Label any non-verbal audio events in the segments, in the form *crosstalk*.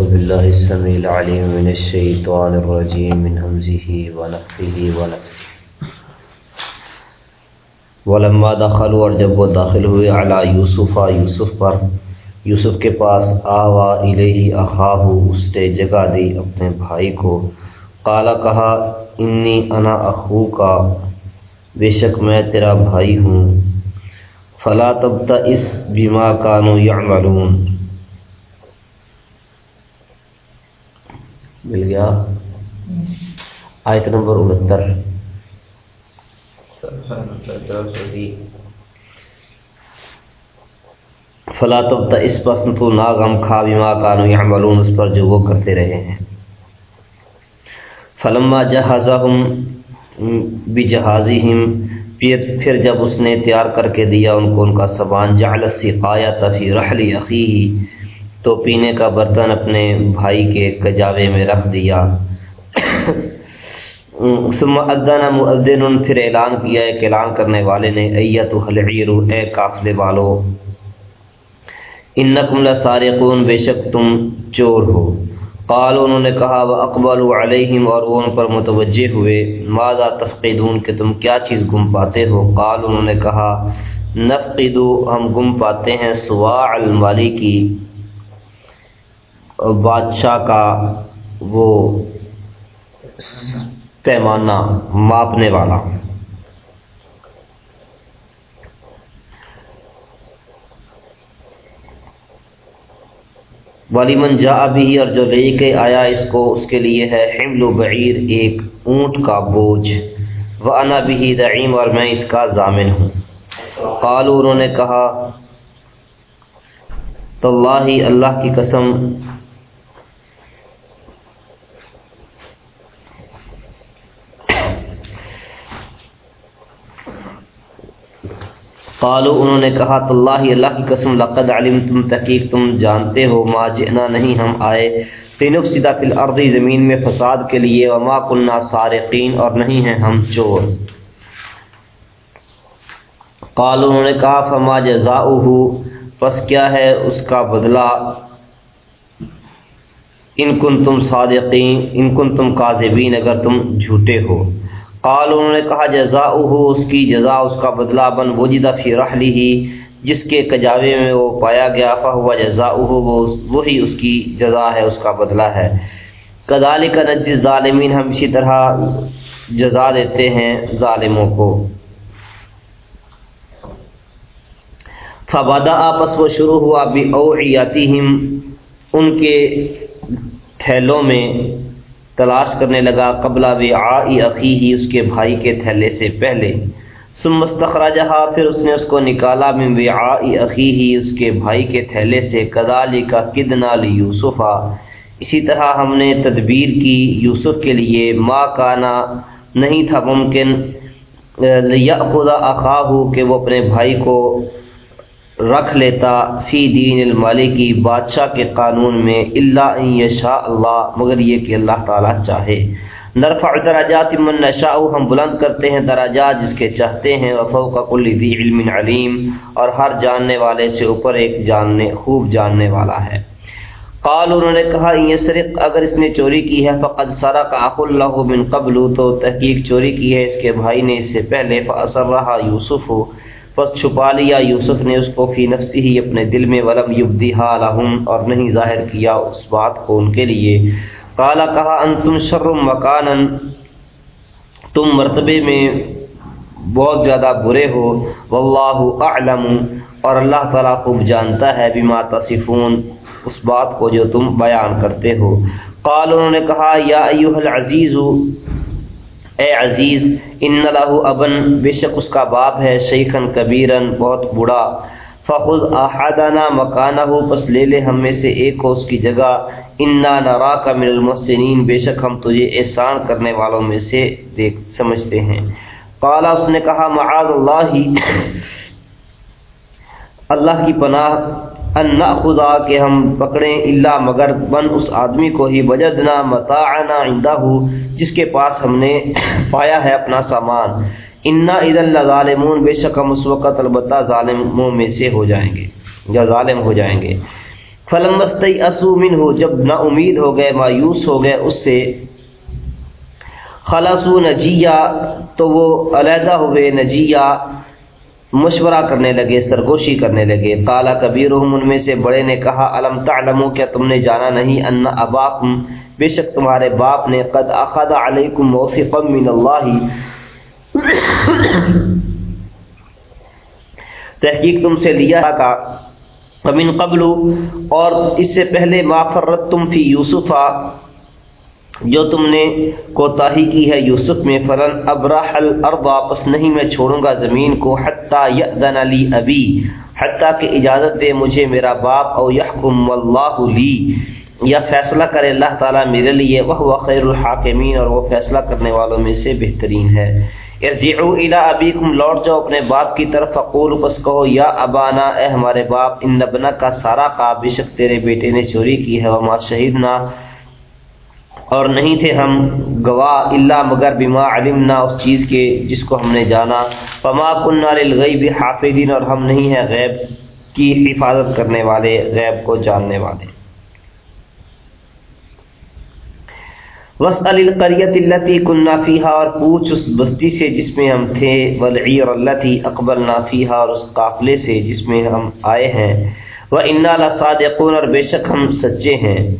أعوذ بالله السميع العليم من الشيطان الرجيم من همزه ونفخه ونفسه ولما دخلوا اور جب وہ داخل ہوئے علی یوسف یوسف پر یوسف کے پاس آوا الیہ اخاہ اس نے جگہ دی اپنے بھائی کو۔ قالا کہا انی انا اخو کا بے شک میں تیرا بھائی ہوں۔ فلا تبتا اس بیما کانو یعملون مل گیا۔ آیت نمبر انہتر۔ فلا تب اس پسند تو نا غم کھا بیما کانو یعملون، اس پر جو وہ کرتے رہے ہیں۔ فلما جہازہم بجہازہم، پھر پھر جب اس نے تیار کر کے دیا ان کو ان کا سبان جعل السقایہ فی رحل اخیہ۔ تو پینے کا برتن اپنے بھائی کے کجاوے میں رکھ دیا۔ ثم ادنا مؤذن، پھر اعلان کیا ایک اعلان کرنے والے نے ایت العیر، اے قافلے والو، انکم لسارقون، بے شک تم چور ہو۔ قال انہوں نے کہا وہ اقبال علیہم، اور وہ ان پر متوجہ ہوئے۔ ماذا تفقدون، کہ تم کیا چیز گم پاتے ہو؟ قال انہوں نے کہا، نفقدو، ہم گم پاتے ہیں سواع المالی کی۔ بادشاہ کا وہ پیمانہ ماپنے والا۔ والیمن جا بھی اور جو لے کے آیا اس کو، اس کے لیے ہے حمل و بعیر ایک اونٹ کا بوجھ۔ وہ انا بھی دعیم اور میں اس کا ضامن ہوں۔ قالو انہوں نے کہا تو اللہ اللہ کی قسم قالو انہوں نے کہا تو اللہ اللہ کی قسم، لقد علم تم تحقیق، تم جانتے ہو، ما جئنا نہیں، ہم آئے تینف سیدھا فی الارض، زمین میں فساد کے لیے، وما کننا سارقین اور نہیں ہیں ہم چور۔ قالو انہوں نے کہا، فما جزاؤہ، پس کیا ہے اس کا بدلہ؟ ان کن تم صادقین، ان کن تم کاذبین، اگر تم جھوٹے ہو۔ قال انہوں نے کہا جزا اس کی جزا، اس کا بدلہ بن وجدہ فی رحلی ہی جس کے کجاوے میں وہ پایا گیا، فہو جزا وہی اس کی جزا ہے، اس کا بدلہ ہے۔ کدال کا نجز ظالمین ہم اسی طرح جزا دیتے ہیں ظالموں کو۔ فبادا آپس وہ شروع ہوا بھی اوعیاتہم ان کے تھیلوں میں۔ تلاش کرنے لگا قبلہ و آئی عقی ہی اس کے بھائی کے تھیلے سے پہلے۔ سم مستخراجہ پھر اس نے اس کو نکالا من و آئی عقی ہی اس کے بھائی کے تھیلے سے کدالی کا کدنا لی یوسفا اسی طرح ہم نے تدبیر کی یوسف کے لیے ماں کانا نہیں تھا ممکن یا خدا اخاہ کہ وہ اپنے بھائی کو رکھ لیتا فی دین المالی کی بادشاہ کے قانون میں اللہ یشاء اللہ، مگر یہ کہ اللہ تعالیٰ چاہے۔ نرفع دراجات من نشاء، ہم بلند کرتے ہیں دراجات جس کے چاہتے ہیں وفوق کل ذی علم علیم، اور ہر جاننے والے سے اوپر ایک جاننے، خوب جاننے والا ہے۔ قال انہوں نے کہا یہ سرق اگر اس نے چوری کی ہے، فقد سرق اخ اللہ من قبل، تو تحقیق چوری کی ہے، اس کے بھائی نے اس سے پہلے فاثر رہا یوسف ہو پس چھپا لیا، یوسف نے اس کو فی نفسی ہی اپنے دل میں، ولم یبدیہا لہم اور نہیں ظاہر کیا اس بات کو ان کے لیے۔ قالا، کہا، انتم شر مکانا تم مرتبے میں بہت زیادہ برے ہو، واللہ اعلم، اور اللہ تعالیٰ خوب جانتا ہے، بما تصفون، اس بات کو جو تم بیان کرتے ہو۔ قال، انہوں نے کہا، یا ایوہ العزیز اے عزیز، ان لہو ابن، بے شک اس کا باپ ہے شیخن کبیرن بہت بڑا۔ فخذ احدنا مکانہ پس لے لے ہم میں سے ایک ہو اس کی جگہ۔ انا نرا کا من المحسنین، بے شک ہم تجھے احسان کرنے والوں میں سے دیکھ سمجھتے ہیں۔ قالا، اس نے کہا، معاذ اللہ۔ اللہ کی پناہ ان خدا کہ ہم پکڑیں اللہ مگر بن اس آدمی کو ہی وجدنا متاعنا عندہ جس کے پاس ہم نے *coughs* پایا ہے اپنا سامان۔ انا عید اللہ ظالمون بے شک ہم اس وقت البتہ ظالموں میں سے ہو جائیں گے، یا ظالم ہو جائیں گے۔ فلمستی اسومن ہو جب نا امید ہو گئے، مایوس ہو گئے، اس سے خلاصو نجیہ تو وہ علیحدہ ہوئے نجیہ مشورہ کرنے لگے، سرگوشی کرنے لگے۔ کالا کبیر ان میں سے بڑے نے کہا علم تعلمو کیا تم نے جانا نہیں؟ ان اباکم، بے شک تمہارے باپ نے قد اخذ علیکم موثقا من اللہ۔ تحقیق تم سے لیا کا۔ قبل، اور اس سے پہلے ما فرت تم فی یوسفا۔ جو تم نے کوتاہی کی ہے یوسف میں فرن ابراہ الارض واپس نہیں، میں چھوڑوں گا زمین کو حتیٰ یأذن علی ابی، حتیٰ کہ اجازت دے مجھے میرا باپ، او یحکم واللہ لی، یا فیصلہ کرے اللہ تعالیٰ میرے لیے وہ خیر الحاکمین، اور وہ فیصلہ کرنے والوں میں سے بہترین ہے۔ ارجعو الى ابیکم، لوٹ جاؤ اپنے باپ کی طرف اقول پس کہو، یا ابانا، اے ہمارے باپ، ان نبنا کا سارا کا بے شک تیرے بیٹے نے چوری کی ہے، وما شہیدنا اور نہیں تھے ہم گواہ اللہ مگر بما علمنا اس چیز کے جس کو ہم نے جانا۔ پما کنہ للغیب حافظین اور ہم نہیں ہیں غیب کی حفاظت کرنے والے، غیب کو جاننے والے۔ وس القریت التی کن نافیہ اور پوچھ اس بستی سے جس میں ہم تھے۔ ولعی اور اللہ تھی اکبر نافیہ اور اس قافلے سے جس میں ہم آئے ہیں۔ وہ انا لصادقون اور بے شک ہم سچے ہیں۔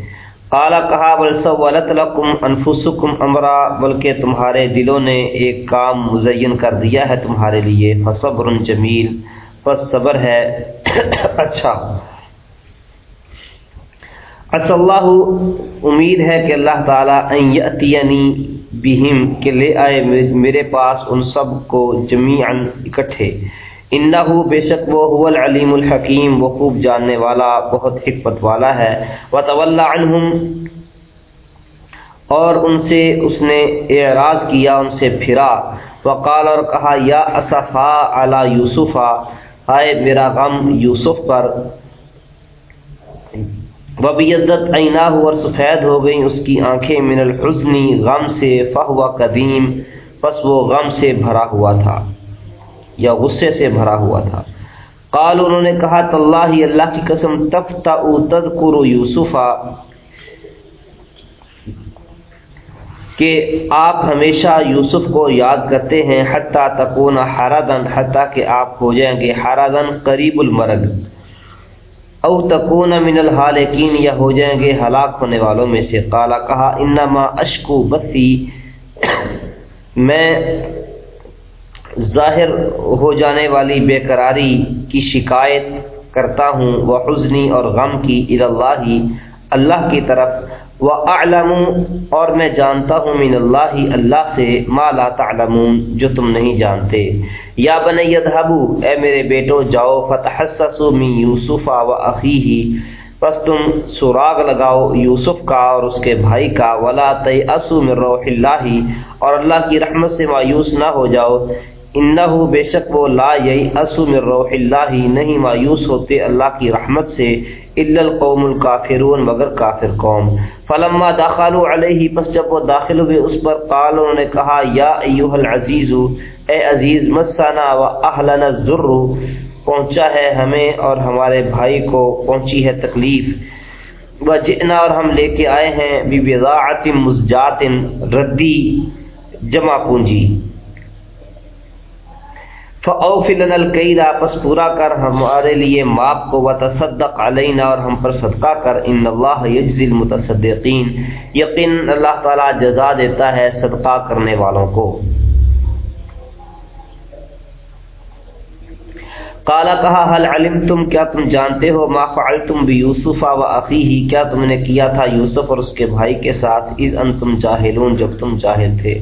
اعلیٰ کہا بلسولت لکم انفسکم امرا، بلکہ تمہارے دلوں نے ایک کام مزین کر دیا ہے تمہارے لیے، فصبر جمیل، پس صبر ہے۔ *coughs* اچھا۔ اص اللہ امید ہے کہ اللہ تعالیٰ یتینی بہم، کہ لے آئے میرے پاس ان سب کو جمیعاً اکٹھے۔ انہو بے شک وہ هو العلیم الحکیم، وہ خوب جاننے والا، بہت حکمت والا ہے۔ وتولى عنہم اور ان سے اس نے اعراض کیا، ان سے پھرا۔ وقال، اور کہا، یا اسفا علی یوسفا، آئے میرا غم یوسف پر۔ وبیدت عینا اور سفید ہو گئیں اس کی آنکھیں من الحسنی غم سے فہو قدیم، پس وہ غم سے بھرا ہوا تھا۔ یا غصے سے بھرا ہوا تھا۔ قال انہوں نے کہا، تاللہ اللہ کی قسم تفتا تذکر یوسفا، کہ آپ ہمیشہ یوسف کو یاد کرتے ہیں، حتیٰ تکون حرادن حتیٰ کہ آپ ہو جائیں گے حرادن قریب المرگ او تکون من الحالکین، یا ہو جائیں گے ہلاک ہونے والوں میں سے۔ قالا، کہا، انما اشکو بسی میں ظاہر ہو جانے والی بے قراری کی شکایت کرتا ہوں، وہ حزنی اور غم کی اللہ اللہ کی طرف۔ وہ علم اور میں جانتا ہوں، من اللہ اللہ سے ما لا تعلمون، جو تم نہیں جانتے۔ یا بن یدہبو اے میرے بیٹو، جاؤ، فتحسسو من یوسف و عقیہ پس تم سراغ لگاؤ یوسف کا اور اس کے بھائی کا۔ ولا تیأسو من روح اللہ۔ اور اللہ کی رحمت سے مایوس نہ ہو جاؤ۔ انہو بے شک وہ لا یئی اسو من روح اللہ نہیں مایوس ہوتے اللہ کی رحمت سے الا القوم الکافرون مگر کافر قوم۔ فلما داخلوا علیہ، پس جب وہ داخل ہوئے، اس پر قال انہوں نے کہا، یا ایوہ العزیز اے عزیز مسنا و اہلنا الذر پہنچا ہے ہمیں اور ہمارے بھائی کو پہنچی ہے تکلیف۔ وجئنا اور ہم لے کے آئے ہیں ببضاعت مزجات ردی، جمع پونجی۔ فاوفلن الکیلا پس پورا کر ہمارے لیے ماپ کو، وتصدق علینا اور ہم پر صدقہ کر ان اللہ یجزی المتصدقین یقین اللہ تعالی جزا دیتا ہے صدقہ کرنے والوں کو۔ قالا کہا حل علمتم، کیا تم جانتے ہو؟ ما فعلتم بیوسف و اخیہ کیا تم نے کیا تھا یوسف اور اس کے بھائی کے ساتھ؟ اذ انتم جاہلون، جب تم جاہل تھے۔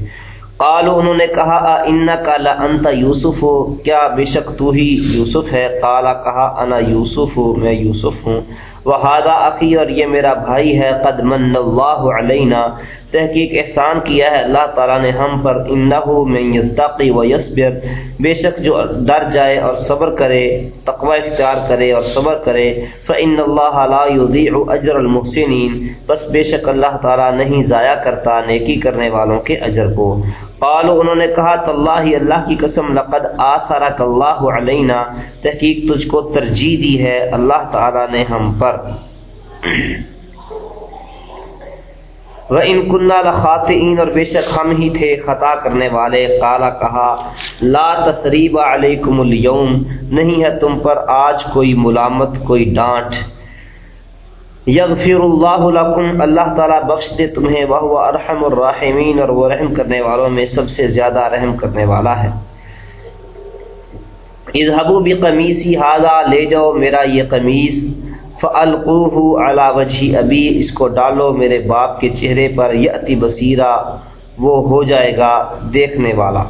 قالو انہوں نے کہا ان کا انت یوسف ہو کیا بے شک تو ہی یوسف ہے؟ قالا کہا، انا یوسف ہوں میں یوسف ہوں۔ وہذا عقی اور یہ میرا بھائی ہے، قد من اللہ علینا۔ تحقیق احسان کیا ہے، اللہ تعالیٰ نے ہم پر انہو قالو انہوں نے کہا تاللہ اللہ کی قسم، لقد آثرک اللہ علینا۔ تحقیق تجھ کو ترجیح دی ہے، اللہ تعالیٰ نے ہم پر۔ وہ ان کنہ لخاتین اور بے شک ہم ہی تھے خطا کرنے والے۔ کالا کہا، لا تصریب علیکم اليوم، نہیں ہے تم پر آج کوئی ملامت، کوئی ڈانٹ۔ یغفر اللہ لکم، اللہ تعالیٰ بخش دے تمہیں وہ ارحم الرحمین اور وہ رحم کرنے والوں میں سب سے زیادہ رحم کرنے والا ہے۔ اذهبوا بقمیسی هذا لے جاؤ میرا یہ قمیص۔ فالقوه على وجه ابی، اس کو ڈالو میرے باپ کے چہرے پر یاتی بصیرہ، وہ ہو جائے گا دیکھنے والا۔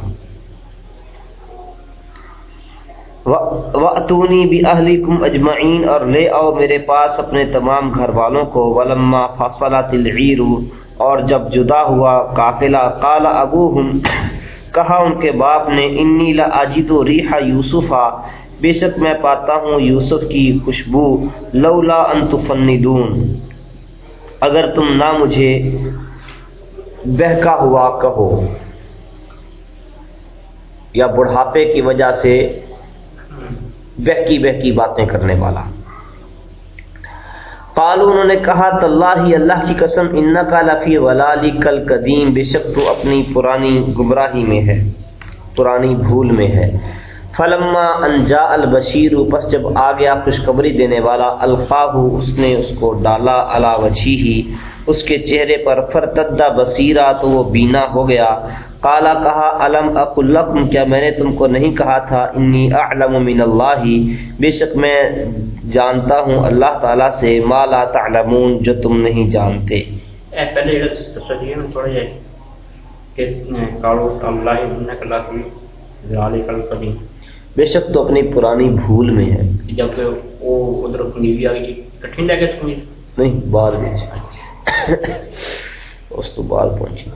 وَأْتُونِي بِأَهْلِكُمْ أَجْمَعِينَ اور لے آؤ میرے پاس اپنے تمام گھر والوں کو وَلَمَّا فَصَلَتِ الْعِيرُ اور جب جدا ہوا قافلہ قال ابوہم، کہا ان کے باپ نے، انی لاجد ریحا یوسفا، بے شک میں پاتا ہوں یوسف کی خوشبو، لولا ان تفندون۔ اگر تم نہ مجھے بہکا ہوا کہو یا بڑھاپے کی وجہ سے بہکی بہکی باتیں کرنے والا۔ قالو انہوں نے کہا، تاللہ اللہ کی قسم ان کا لفی ولالی کل قدیم بے شک تو اپنی پرانی گمراہی میں ہے، پرانی بھول میں ہے۔ فلما انجا البشیر، پس جب آ گیا خوشخبری دینے والا الفاہ اس نے اس کو ڈالا علا وجھی ہی اس کے چہرے پر فرتدہ بصیرہ تو وہ بینا ہو گیا۔ کالا کہا علم اقلکم کیا میں نے تم کو نہیں کہا تھا انی اعلم من اللہ. بے شک میں جانتا ہوں اللہ تعالیٰ سے ما لا تعلمون جو تم نہیں جانتے۔ پہلے تھوڑا یہ کہ کالو اللہ انک ذالک القدیم۔ بے شک تو اپنی پرانی بھول میں ہے۔ جب وہ ادھر نیوی آ گئی کٹھن لے گئے نہیں بعد میں۔ اس تو بعد پہنچی۔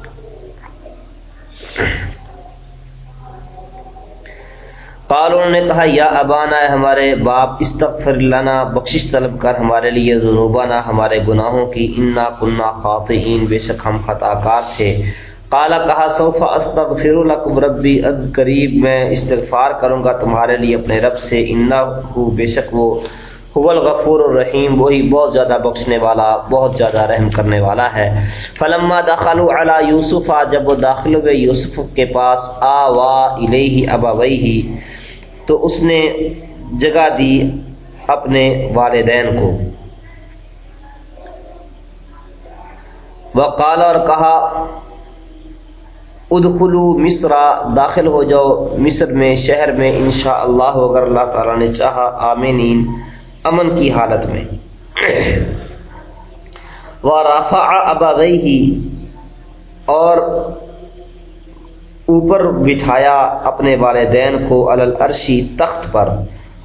قالوں نے کہا، یا ابانا ہے ہمارے باپ، استغفر لنا، بخشش طلب کر ہمارے لیے ذنوبانا ہمارے گناہوں کی، انا کننا خاطئین، بے شک ہم خطا کار تھے۔ قالا کہا صوفا استغفر لکم ربی، اد قریب میں استغفار کروں گا تمہارے لیے اپنے رب سے انا بے شک وہ هو الغفور الرحیم، وہی بہت زیادہ بخشنے والا، بہت زیادہ رحم کرنے والا ہے۔ فلما دخلوا علی یوسف، جب وہ داخل ہوئے یوسف کے پاس آ وا الیہ ابویہ، تو اس نے جگہ دی اپنے والدین کو۔ وقال اور کہا ادخلو مصر، داخل ہو جاؤ مصر میں، شہر میں، انشاءاللہ، اگر اللہ تعالی نے چاہا، آمینین۔ امن کی حالت میں۔ وہ رافا ابا ہی اور اوپر بٹھایا اپنے والدین کو الرشی تخت پر۔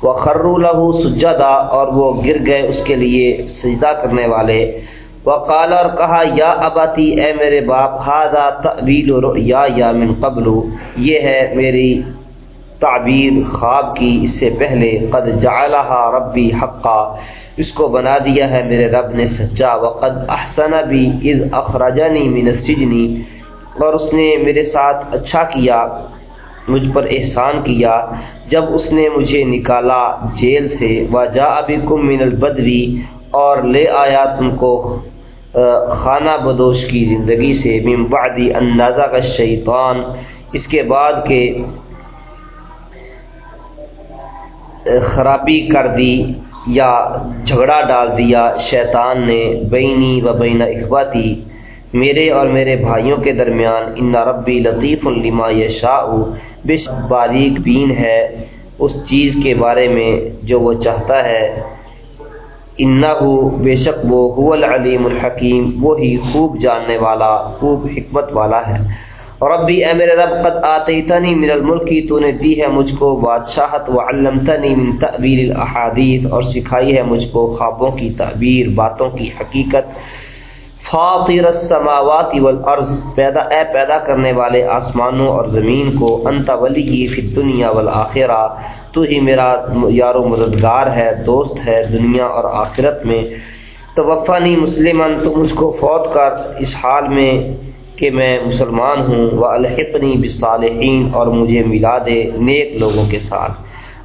وہ خرو لہو سجدہ اور وہ گر گئے اس کے لیے سجدہ کرنے والے۔ وہ کالا اور کہا، یا اباتی، اے میرے باپ ہاضا طویل یا یا من قبل، یہ ہے میری تعبیر خواب کی اس سے پہلے قد جعلها ربی حقا، اس کو بنا دیا ہے میرے رب نے سچا، وقد احسن بھی اذ اخرجنی من السجنی اور اس نے میرے ساتھ اچھا کیا، مجھ پر احسان کیا، جب اس نے مجھے نکالا جیل سے وجا بکم من البدوی اور لے آیا تم کو خانہ بدوش کی زندگی سے، من بعدی اندازہ کا شیطان اس کے بعد کہ خرابی کر دی یا جھگڑا ڈال دیا شیطان نے بینی و بین اخواتی میرے اور میرے بھائیوں کے درمیان ان ربی لطیف الما شاہ بے باریک بین ہے اس چیز کے بارے میں جو وہ چاہتا ہے۔ انا بے شک وہ هو العلیم الحکیم، وہی خوب جاننے والا، خوب حکمت والا ہے۔ اور اب بھی اے میرے رب، قد آتیتنی من الملکی تو نے دی ہے مجھ کو بادشاہت، وعلمتنی من تعبیر الاحادیث، اور سکھائی ہے مجھ کو خوابوں کی تعبیر، باتوں کی حقیقت۔ فاطر السماوات والارض، پیدا، اے پیدا کرنے والے آسمانوں اور زمین کو، انت ولی فی الدنیا والآخرہ۔ تو ہی میرا یار و مددگار ہے، دوست ہے دنیا اور آخرت میں۔ توفانی مسلمن تو مجھ کو فوت کر۔ اس حال میں کہ میں مسلمان ہوں وہ الحقنی بصالحین اور مجھے ملا دے نیک لوگوں کے ساتھ۔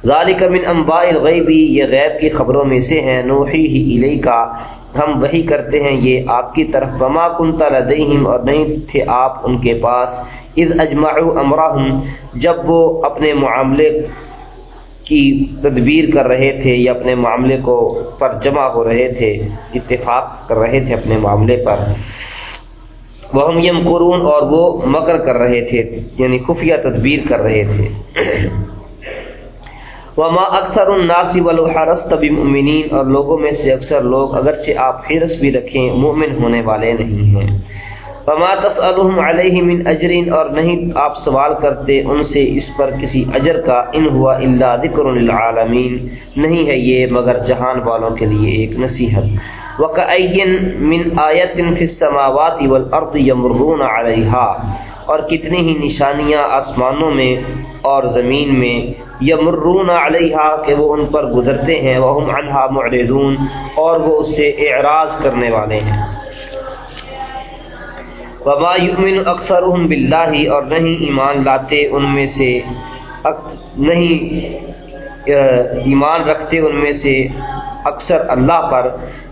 ذالک من انباء الغیبی یہ غیب کی خبروں میں سے ہیں۔ نوحی ہی الی کا ہم وہی کرتے ہیں، یہ آپ کی طرف۔ وما کنت لدیہم اور نہیں تھے آپ ان کے پاس۔ اذ اجمعوا امرہم جب وہ اپنے معاملے کی تدبیر کر رہے تھے یا اپنے معاملے کو پر جمع ہو رہے تھے، اتفاق کر رہے تھے اپنے معاملے پر۔ وہ ہم یم قرون اور وہ مکر کر رہے تھے یعنی خفیہ تدبیر کر رہے تھے۔ وما اکثر الناسی والحرست بمؤمنین اور لوگوں میں سے اکثر لوگ اگرچہ آپ حرس بھی رکھیں مومن ہونے والے نہیں ہیں۔ وما تسألهم علیہ من اجرین اور نہیں آپ سوال کرتے ان سے اس پر کسی اجر کا ان ہوا الا ذکر للعالمین نہیں ہے یہ مگر جہان والوں کے لیے ایک نصیحت۔ وکأین من آیت فی السماوات والارض یمرون علیہا اور کتنی ہی نشانیاں آسمانوں میں اور زمین میں یمرون علیہا کہ وہ ان پر گزرتے ہیں وہم عنہا معرضون اور وہ اس سے اعراض کرنے والے ہیں۔ وما یؤمن اکثرهم باللہ اور نہیں ایمان لاتے ان میں سے نہیں ایمان رکھتے ان میں سے اکثر اللہ پر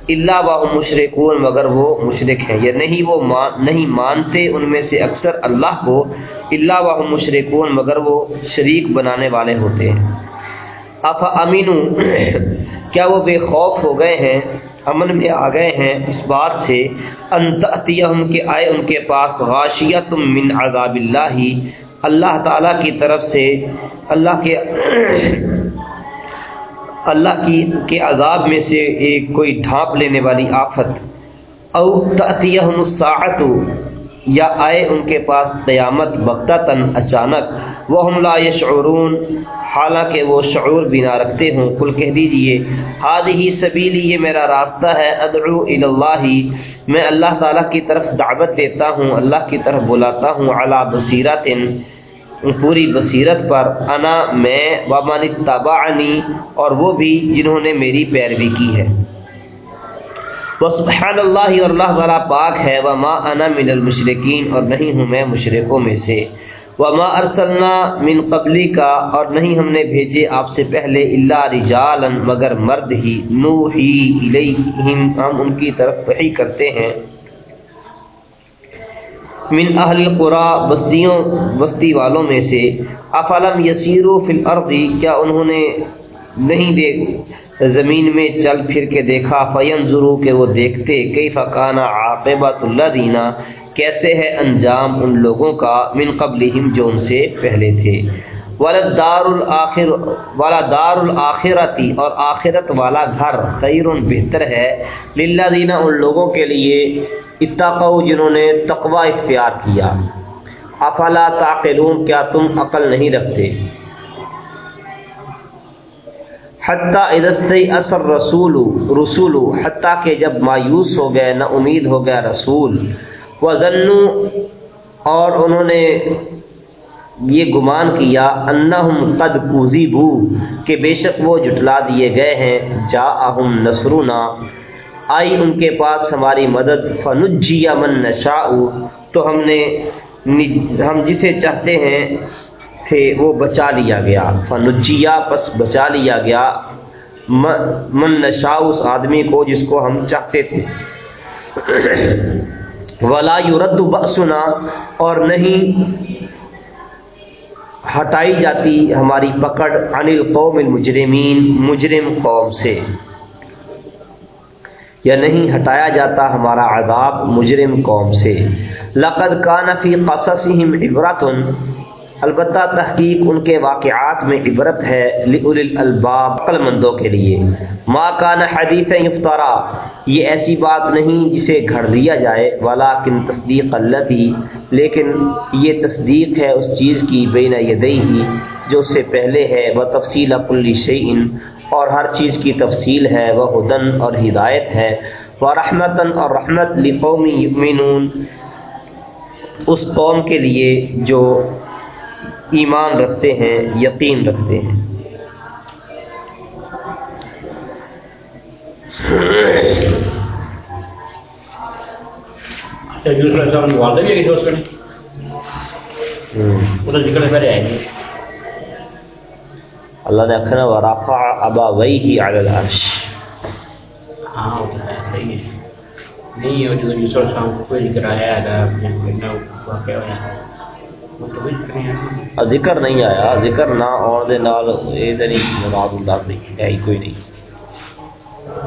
اللہ و مشرقون، مگر وہ مشرق ہیں۔ یا نہیں، وہ مان نہیں مانتے ان میں سے اکثر اللہ کو اللہ و مشرقون، مگر وہ شریک بنانے والے ہوتے ہیں۔ اف امین کیا وہ بے خوف ہو گئے ہیں، امن میں آ گئے ہیں؟ اس بات سے انتہم کے آئے ان کے پاس غاشیت من عذاب اللہ۔ اللہ تعالیٰ کی طرف سے، اللہ کے *clears throat* اللہ کی، کے عذاب میں سے ایک کوئی ڈھانپ لینے والی آفت۔ او تأتیہم الساعت یا آئے ان کے پاس قیامت بغتتاً اچانک۔ وہ ہم لا یشعرون۔ حالانکہ وہ شعور بھی نہ رکھتے ہوں۔ کل کہہ دیجیے ہادی سبیلی، یہ میرا راستہ ہے، ادعو اللہ میں اللہ تعالیٰ کی طرف دعوت دیتا ہوں، اللہ کی طرف بلاتا ہوں۔ علا بصیرت پوری بصیرت پر۔ انا، میں، ومن تبعنی اور وہ بھی جنہوں نے میری پیروی کی ہے۔ سبحان اللہ اور اللہ تعالیٰ پاک ہے۔ وما انا من المشرقین اور نہیں ہوں میں مشرقوں میں سے۔ وما ارسلنا من قبلی کا اور نہیں ہم نے بھیجے آپ سے پہلے اللہ رجالا، مگر مرد ہی نو ہی الیہم ہم ان کی طرف وحی کرتے ہیں۔ من اہل القرا بستیوں، بستی والوں میں سے۔ افلم یسیرو فی الارض کیا انہوں نے نہیں دیکھ، زمین میں چل پھر کے دیکھا؟ فین ضرو کہ وہ دیکھتے۔ کئی فقانہ عاقبۃ اللہ دینا کیسے ہے انجام ان لوگوں کا من قبلہم جو ان سے پہلے تھے؟ دار الآخر والا دار الآخرتی اور آخرت والا گھر خیر بہتر ہے۔ للہ دینا ان لوگوں کے لیے اتقو جنہوں نے تقوی اختیار کیا۔ افلا تعقلون، کیا تم عقل نہیں رکھتے؟ حتیٰ ادستی اثر رسول رسول، حتیٰ کہ جب مایوس ہو گئے نہ امید ہو گیا رسول۔ وزنو اور انہوں نے یہ گمان کیا انہم قد کوزیبو کہ بے شک وہ جٹلا دیے گئے ہیں جا اہم نصرنا۔ آئی ان کے پاس ہماری مدد فنجیا من نشاء۔ تو ہم نے ہم جسے چاہتے ہیں تھے وہ بچا لیا گیا۔ فنجیا پس بچا لیا گیا۔ من نشاء اس آدمی کو جس کو ہم چاہتے تھے۔ ولا یورد بخسنا اور نہیں ہٹائی جاتی ہماری پکڑ عن القوم المجرمین، مجرم قوم سے۔ یا نہیں ہٹایا جاتا ہمارا عذاب مجرم قوم سے۔ لقد کان فی قصصہم عبرت البتہ تحقیق ان کے واقعات میں عبرت ہے لئول الالباب عقل مندوں کے لیے۔ ما کان حدیث یفترا یہ ایسی بات نہیں جسے گھڑ دیا جائے۔ ولیکن تصدیق اللتی لیکن یہ تصدیق ہے اس چیز کی بین یدیہی جو اس سے پہلے ہے۔ وہ تفصیل کل شیء اور ہر چیز کی تفصیل ہے۔ وہ ہدن اور ہدایت ہے۔ وہ رحمتن اور رحمت لقوم یؤمنون اس قوم کے لیے جو ایمان رکھتے ہیں یقین رکھتے ہیں۔ اللہ نے آخر ورافا ابا وئی ہی العرش۔ ہاں ہوتا ہے صحیح ہے۔ نہیں ہے جو دوسرا شام کو ذکر آیا ہے ذکر نہیں آیا ذکر نہ آن دے نال اے تے کوئی نہیں۔